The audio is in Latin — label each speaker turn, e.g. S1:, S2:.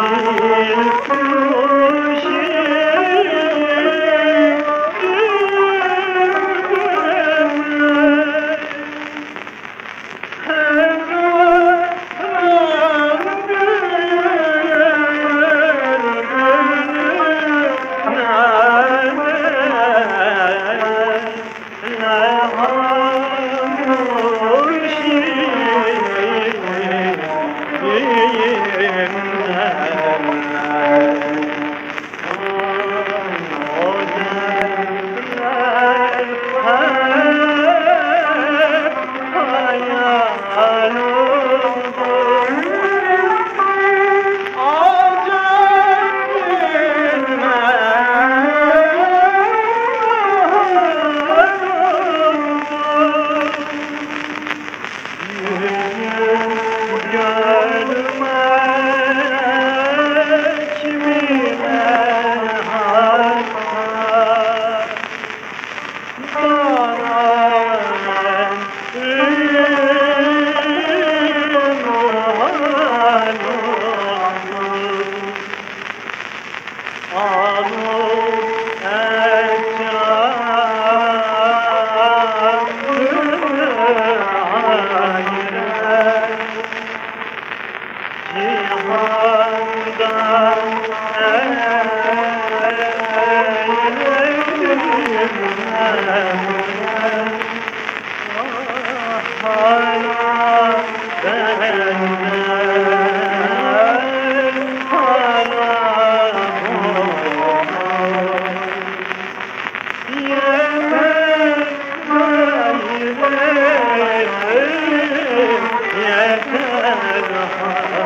S1: Thank you. Amen. heart.